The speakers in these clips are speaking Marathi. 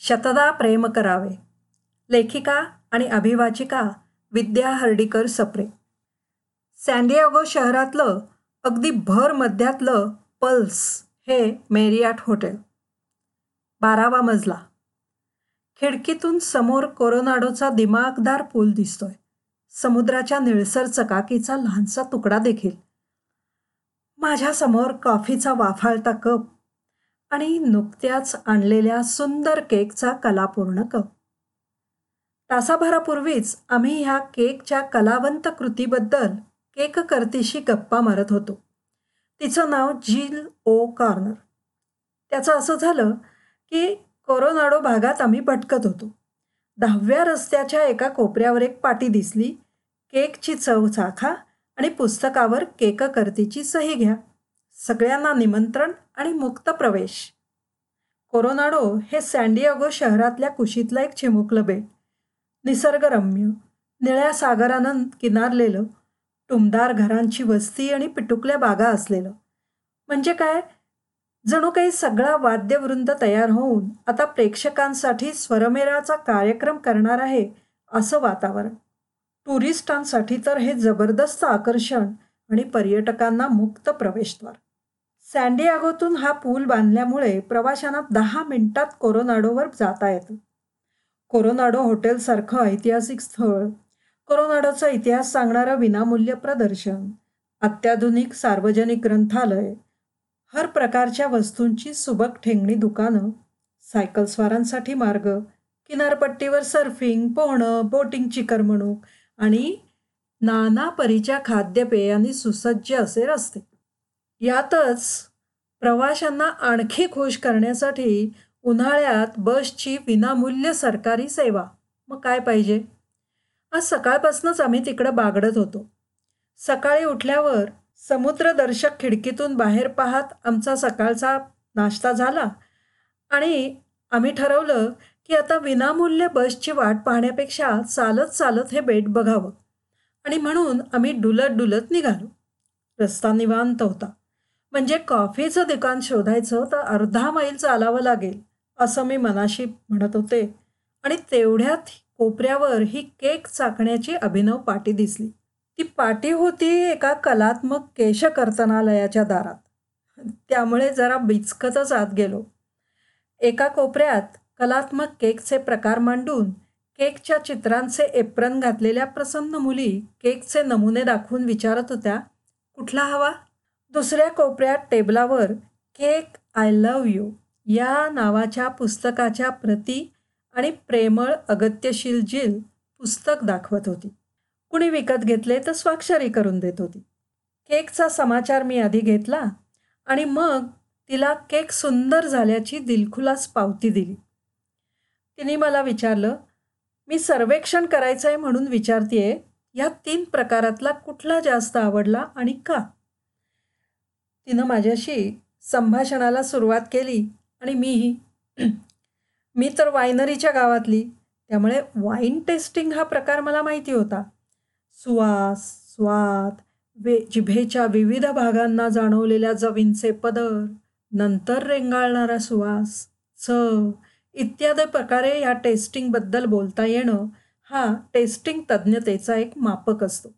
शतदा प्रेम करावे. लेखिका आणि अभिवाचिका विद्या हर्डीकर सप्रे. सॅन्डियागो शहरातलं अगदी भर मध्यातलं पल्स हे मेरियाट हॉटेल. बारावा मजला. खिडकीतून समोर कोरोनाडोचा दिमागदार पूल दिसतोय. समुद्राच्या निळसर चकाकीचा लहानसा तुकडा देखील. माझ्यासमोर कॉफीचा वाफाळता कप आणि नुकत्याच आणलेल्या सुंदर केकचा कलापूर्ण कप. तासाभरापूर्वीच आम्ही ह्या केकच्या कलावंत कृतीबद्दल केक करतीशी गप्पा मारत होतो. तिचं नाव जील ओ कॉर्नर. त्याचं असं झालं की कोरोनाडो भागात आम्ही भटकत होतो. दहाव्या रस्त्याच्या एका कोपऱ्यावर एक पाटी दिसली. केकची चव चाखा आणि पुस्तकावर केक करतीची सही घ्या. सगळ्यांना निमंत्रण आणि मुक्त प्रवेश. कोरोनाडो हे सँडियागो शहरातल्या कुशीतलं एक चिमुकलं बेट निसर्गरम्य निळ्या सागरानं किनारलेलं टुमदार घरांची वस्ती आणि पिटुकल्या बागा असलेलं. म्हणजे काय? जणू काही सगळा वाद्यवृंद तयार होऊन आता प्रेक्षकांसाठी स्वरमेराचा कार्यक्रम करणार आहे असं वातावरण. टुरिस्टांसाठी तर हे जबरदस्त आकर्षण आणि पर्यटकांना मुक्त प्रवेशद्वार. सँडियागोतून हा पूल बांधल्यामुळे प्रवाशांना दहा मिनिटात कोरोनाडोवर जाता येतं. कोरोनाडो हॉटेलसारखं ऐतिहासिक स्थळ. कोरोनाडोचा इतिहास सांगणारं विनामूल्य प्रदर्शन. अत्याधुनिक सार्वजनिक ग्रंथालय. हर प्रकारच्या वस्तूंची सुबक ठेंगणी दुकानं. सायकलस्वारांसाठी मार्ग. किनारपट्टीवर सर्फिंग पोहणं बोटिंगची करमणूक आणि नाना परीच्या खाद्यपेयांनी सुसज्ज असे रस्ते. यातच प्रवाशांना आणखी खुश करण्यासाठी उन्हाळ्यात बसची विनामूल्य सरकारी सेवा. मग काय पाहिजे? आज सकाळपासूनच आम्ही तिकडं बागडत होतो. सकाळी उठल्यावर समुद्रदर्शक खिडकीतून बाहेर पाहत आमचा सकाळचा नाश्ता झाला आणि आम्ही ठरवलं की आता विनामूल्य बसची वाट पाहण्यापेक्षा चालत चालत हे बेट बघावं. आणि म्हणून आम्ही डुलत डुलत निघालो. रस्ता निवांत होता. म्हणजे कॉफीचं दुकान शोधायचं तर अर्धा मैल चालावं लागेल असं मी मनाशी म्हणत होते. आणि तेवढ्यात कोपऱ्यावर ही केक चाकण्याची अभिनव पाटी दिसली. ती पाटी होती एका कलात्मक केशकर्तनालयाच्या दारात. त्यामुळे जरा बिचकतच आत गेलो. एका कोपऱ्यात कलात्मक केकचे प्रकार मांडून केकच्या चित्रांचे एप्रन घातलेल्या प्रसन्न मुली केकचे नमुने दाखवून विचारत होत्या कुठला हवा? दुसऱ्या कोपऱ्यात टेबलावर केक आय लव यू या नावाच्या पुस्तकाच्या प्रती आणि प्रेमळ अगत्यशील जिल पुस्तक दाखवत होती. कुणी विकत घेतले तर स्वाक्षरी करून देत होती. केकचा समाचार मी आधी घेतला आणि मग तिला केक सुंदर झाल्याची दिलखुलास पावती दिली. तिने मला विचारलं मी सर्वेक्षण करायचं आहे म्हणून विचारतीये या तीन प्रकारातला कुठला जास्त आवडला आणि का? तिनं माझ्याशी संभाषणाला सुरुवात केली आणि मीही. मी तर वायनरीच्या गावातली त्यामुळे वाईन टेस्टिंग हा प्रकार मला माहिती होता. सुवास स्वाद वे जिभेच्या विविध भागांना जाणवलेल्या जवींचे पदर नंतर रेंगाळणारा सुवास चव इत्यादी प्रकारे या टेस्टिंगबद्दल बोलता येणं हा टेस्टिंग तज्ज्ञतेचा एक मापक असतो.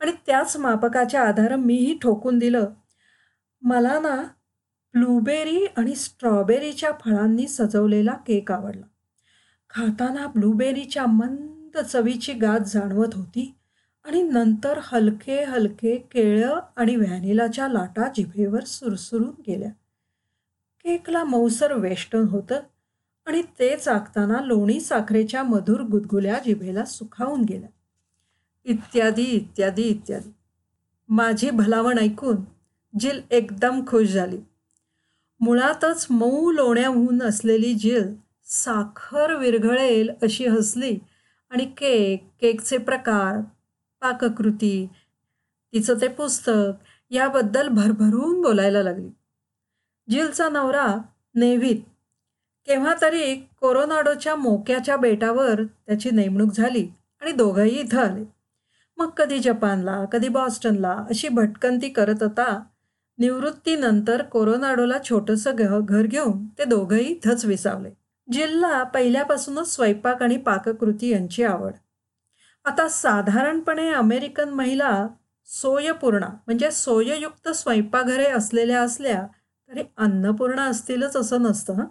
आणि त्याच मापकाच्या आधार मीही ठोकून दिलं मला ना ब्लूबेरी आणि स्ट्रॉबेरीच्या फळांनी सजवलेला केक आवडला. खाताना ब्लूबेरीच्या मंद चवीची गाज जाणवत होती आणि नंतर हलके हलके केळं आणि व्हॅनिलाच्या लाटा जिभेवर सुरसुरून गेल्या. केकला मौसर वेष्टन होतं आणि ते चाकताना लोणी साखरेच्या मधुर गुदगुल्या जिभेला सुखावून गेल्या. इत्यादी इत्यादी इत्यादी. माझी भलावण ऐकून जिल एकदम खुश झाली. मुळातच मऊ लोण्याहून असलेली जिल साखर विरघळेल अशी हसली आणि केक केकचे प्रकार पाककृती तिचं ते पुस्तक याबद्दल भरभरून बोलायला लागली. जिलचा नवरा नेव्हीत. केव्हा तरी कोरोनाडोच्या मोक्याच्या बेटावर त्याची नेमणूक झाली आणि दोघंही इथं आले. मग कधी जपानला कधी बॉस्टनला अशी भटकंती करत होता निवृत्तीनंतर कोरोनाडोला छोटंसं घ घर घेऊन ते दोघंही इथंच विसावले. जिल्हा पहिल्यापासूनच स्वयंपाक आणि पाककृती यांची आवड. आता साधारणपणे अमेरिकन महिला सोयपूर्णा म्हणजे सोययुक्त स्वयंपाकघरे असलेल्या असल्या तरी अन्नपूर्णा असतीलच असं नसतं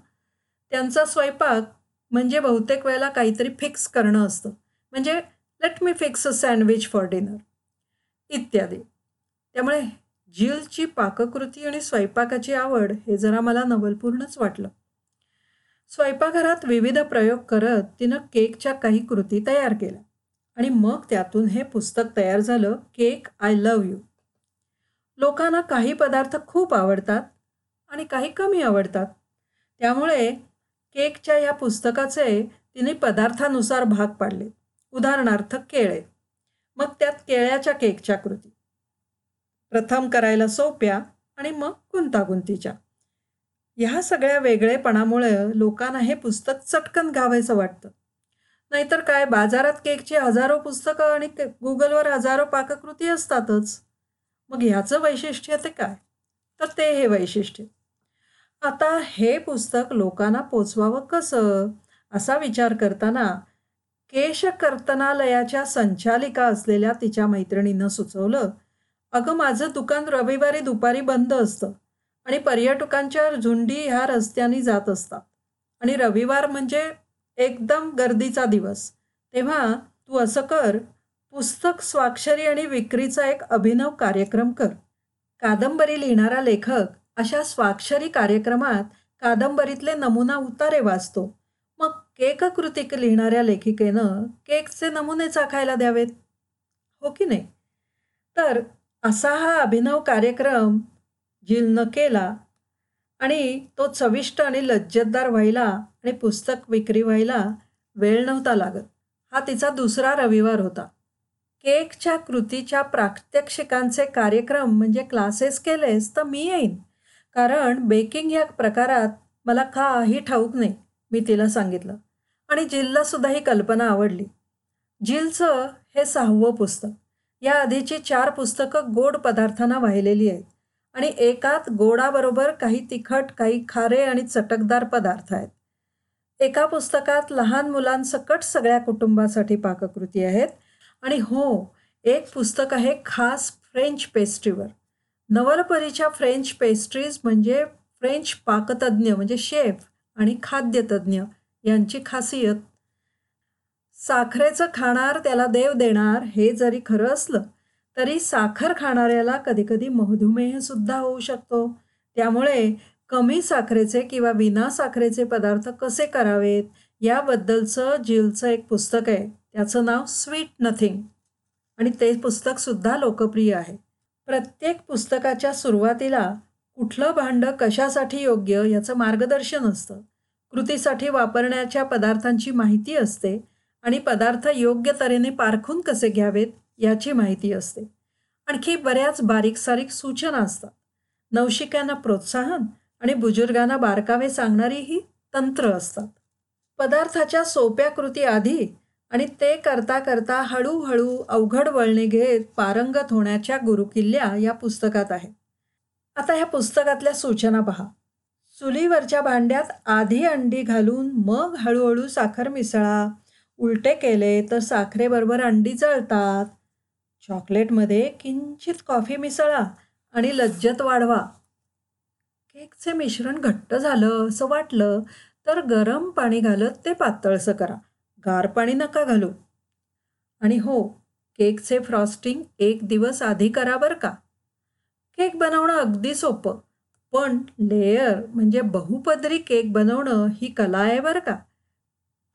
त्यांचा स्वयंपाक म्हणजे बहुतेक वेळेला काहीतरी फिक्स करणं असतं. म्हणजे let me fix a sandwich for dinner. इत्यादी. त्यामुळे जिलची पाककृती आणि स्वयंपाकाची आवड हे जरा मला नवलपूर्णच वाटलं. स्वयंपाकघरात विविध प्रयोग करत तिनं केकच्या काही कृती तयार केल्या आणि मग त्यातून हे पुस्तक तयार झालं केक आय लव्ह यू. लोकांना काही पदार्थ खूप आवडतात आणि काही कमी आवडतात. त्यामुळे केकच्या या पुस्तकाचे तिने पदार्थानुसार भाग पाडले. उदाहरणार्थ केळे. मग त्यात केळ्याच्या केकच्या कृती. प्रथम करायला सोप्या आणि मग गुंतागुंतीच्या. ह्या सगळ्या वेगळेपणामुळे लोकांना हे पुस्तक चटकन घावायचं वाटतं. नाहीतर काय बाजारात केकची हजारो पुस्तकं आणि गुगलवर हजारो पाककृती असतातच. मग ह्याचं वैशिष्ट्य ते काय? तर ते हे वैशिष्ट्य. आता हे पुस्तक लोकांना पोचवावं कसं? असा विचार करताना केशकर्तनालयाच्या संचालिका असलेल्या तिच्या मैत्रिणीनं सुचवलं अगं माझं दुकान रविवारी दुपारी बंद असतं आणि पर्यटकांच्या झुंडी ह्या रस्त्याने जात असतात. आणि रविवार म्हणजे एकदम गर्दीचा दिवस. तेव्हा तू असं कर पुस्तक स्वाक्षरी आणि विक्रीचा एक अभिनव कार्यक्रम कर. कादंबरी लिहिणारा लेखक अशा स्वाक्षरी कार्यक्रमात कादंबरीतले नमुना उतारे वाचतो. मग केक कृतिक लिहिणाऱ्या लेखिकेनं केकचे नमुने चाखायला द्यावेत? हो की नाही? तर असा हा अभिनव कार्यक्रम जिलनं केला आणि तो चविष्ट आणि लज्जतदार व्हायला आणि पुस्तक विक्री व्हायला वेळ नव्हता लागत. हा तिचा दुसरा रविवार होता. केकच्या कृतीच्या प्रात्यक्षिकांचे कार्यक्रम म्हणजे क्लासेस केलेस तर मी येईन. कारण बेकिंग या प्रकारात मला काही ठाऊक नाही मी तिला सांगितलं. आणि जिललासुद्धा ही कल्पना आवडली. जिलचं हे सहावं पुस्तक. या आधीची चार पुस्तकं गोड पदार्थांना वाहिलेली आहेत. आणि एकात गोडाबरोबर काही तिखट काही खारे आणि चटकदार पदार्थ आहेत. एका पुस्तकात लहान मुलांसकट सगळ्या कुटुंबासाठी पाककृती आहेत. आणि हो एक पुस्तक आहे खास फ्रेंच पेस्ट्रीवर. नवलपरीच्या फ्रेंच पेस्ट्रीज म्हणजे फ्रेंच पाकतज्ञ म्हणजे शेफ आणि खाद्यतज्ञ यांची खासियत साखरेचं खाणार त्याला देव देणार हे जरी खरं असलं तरी साखर खाणाऱ्याला कधीकधी मधुमेहसुद्धा होऊ शकतो. त्यामुळे कमी साखरेचे किंवा विना साखरेचे पदार्थ कसे करावेत याबद्दलचं जिलचं एक पुस्तक आहे. त्याचं नाव स्वीट नथिंग. आणि ते पुस्तकसुद्धा लोकप्रिय आहे. प्रत्येक पुस्तकाच्या सुरुवातीला कुठलं भांडं कशासाठी योग्य याचं मार्गदर्शन असतं. कृतीसाठी वापरण्याच्या पदार्थांची माहिती असते. आणि पदार्थ योग्य तऱ्हेने पारखून कसे घ्यावेत याची माहिती असते. आणखी बऱ्याच बारीक सारीक सूचना असतात. नवशिक्यांना प्रोत्साहन आणि बुजुर्गांना बारकावे सांगणारी ही तंत्र असतात. पदार्थाच्या सोप्या कृती आधी आणि ते करता करता हळूहळू अवघड वळणे घेत पारंगत होण्याच्या गुरुकिल्ल्या या पुस्तकात आहेत आता ह्या पुस्तकातल्या सूचना पहा. चुलीवरच्या भांड्यात आधी अंडी घालून मग हळूहळू साखर मिसळा उलटे केले तर साखरेबरोबर अंडी जळतात. चॉकलेटमध्ये किंचित कॉफी मिसळा आणि लज्जत वाढवा. केकचे मिश्रण घट्ट झालं असं वाटलं तर गरम पाणी घालत ते पातळसं करा. गार पाणी नका घालू. आणि हो केकचे फ्रॉस्टिंग एक दिवस आधी करा बरं का? केक बनवणं अगदी सोपं पण लेयर म्हणजे बहुपदरी केक बनवणं ही कला आहे बरं का?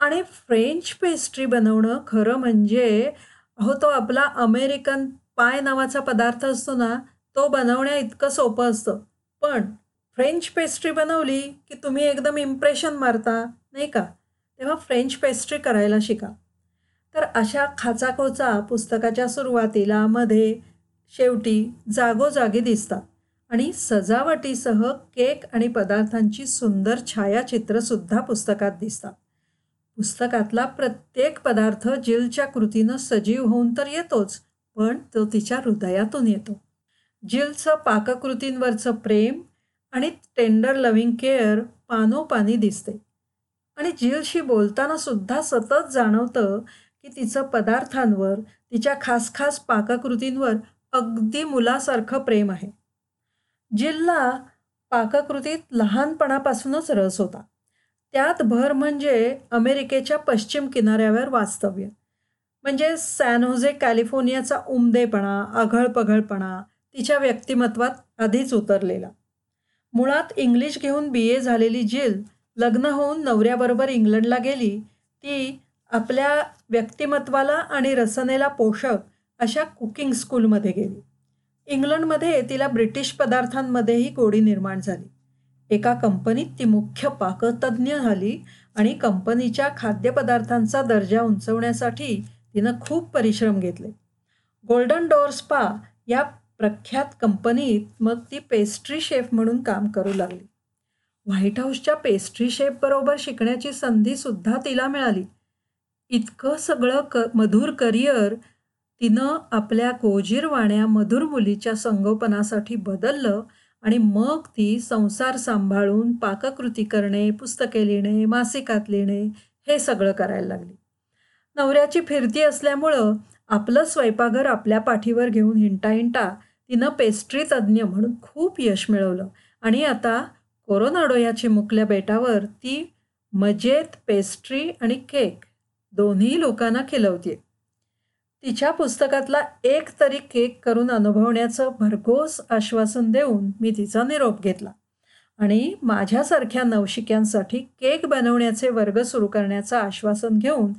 आणि फ्रेंच पेस्ट्री बनवणं खरं म्हणजे अहो तो आपला अमेरिकन पाय नावाचा पदार्थ असतो ना तो बनवण्या इतकं सोपं असतं. पण फ्रेंच पेस्ट्री बनवली की तुम्ही एकदम इम्प्रेशन मारता नाही का? तेव्हा फ्रेंच पेस्ट्री करायला शिका. तर अशा खाचाखोचा पुस्तकाच्या सुरुवातीला मध्ये शेवटी जागोजागी दिसतात. आणि सजावटीसह केक आणि पदार्थांची सुंदर छायाचित्रसुद्धा पुस्तकात दिसतात. पुस्तकातला प्रत्येक पदार्थ जिलच्या कृतीनं सजीव होऊन तर येतोच पण तो तिच्या हृदयातून येतो. जिलचं पाककृतींवरचं प्रेम आणि टेंडर लव्हिंग केअर पानोपानी दिसते. आणि जिलशी बोलताना सुद्धा सतत जाणवतं की तिचं पदार्थांवर तिच्या खास खास पाककृतींवर अगदी मुलासारखं प्रेम आहे. जिलला पाककृतीत लहानपणापासूनच रस होता. त्यात भर म्हणजे अमेरिकेच्या पश्चिम किनाऱ्यावर वास्तव्य. म्हणजे सॅनहोझे कॅलिफोर्नियाचा उमदेपणा आघळपघळपणा तिच्या व्यक्तिमत्वात आधीच उतरलेला. मुळात इंग्लिश घेऊन बी. ए. झालेली जिल लग्न होऊन नवऱ्याबरोबर इंग्लंडला गेली ती आपल्या व्यक्तिमत्वाला आणि रसनेला पोषक अशा कुकिंग स्कूलमध्ये गेली. इंग्लंडमध्ये तिला ब्रिटिश पदार्थांमध्येही गोडी निर्माण झाली. एका कंपनीत ती मुख्य पाकतज्ञ झाली आणि कंपनीच्या खाद्यपदार्थांचा दर्जा उंचवण्यासाठी तिनं खूप परिश्रम घेतले. गोल्डन डोअर स्पा या प्रख्यात कंपनीत मग ती पेस्ट्री शेफ म्हणून काम करू लागली. व्हाईट हाऊसच्या पेस्ट्री शेफबरोबर शिकण्याची संधीसुद्धा तिला मिळाली. इतकं सगळं क मधुर करिअर तिनं आपल्या कोजीरवाण्या मधुर मुलीच्या संगोपनासाठी बदललं आणि मग ती संसार सांभाळून पाककृती करणे पुस्तके लिहिणे मासिकात लिहिणे हे सगळं करायला लागली. नवऱ्याची फिरती असल्यामुळं आपलं स्वयंपाकघर आपल्या पाठीवर घेऊन हिंटा हिंटा तिनं पेस्ट्री तज्ज्ञ म्हणून खूप यश मिळवलं. आणि आता कोरोनाडो या चिमुकल्या बेटावर ती मजेत पेस्ट्री आणि केक दोन्ही लोकांना खिलवते तिच्या पुस्तकातला एक तरी केक करून अनुभवण्याचं भरघोस आश्वासन देऊन मी तिचा निरोप घेतला. आणि माझ्यासारख्या नवशिक्यांसाठी केक बनवण्याचे वर्ग सुरू करण्याचं आश्वासन घेऊन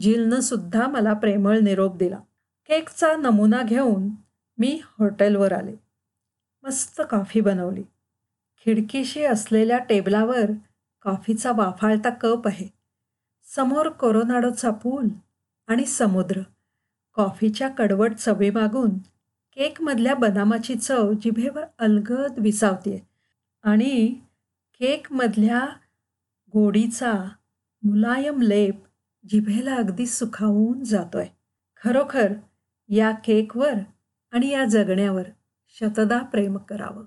जिलनं सुद्धा मला प्रेमळ निरोप दिला. केकचा नमुना घेऊन मी हॉटेलवर आले. मस्त कॉफी बनवली. खिडकीशी असलेल्या टेबलावर कॉफीचा वाफाळता कप आहे. समोर कोरोनाडोचा पूल आणि समुद्र. कॉफीच्या कडवट चवेमागून केकमधल्या बदामाची चव जिभेवर अलगद विसावते आणि केकमधल्या गोडीचा मुलायम लेप जिभेला अगदी सुखावून जातोय. खरोखर या केकवर आणि या जगण्यावर शतदा प्रेम करावं.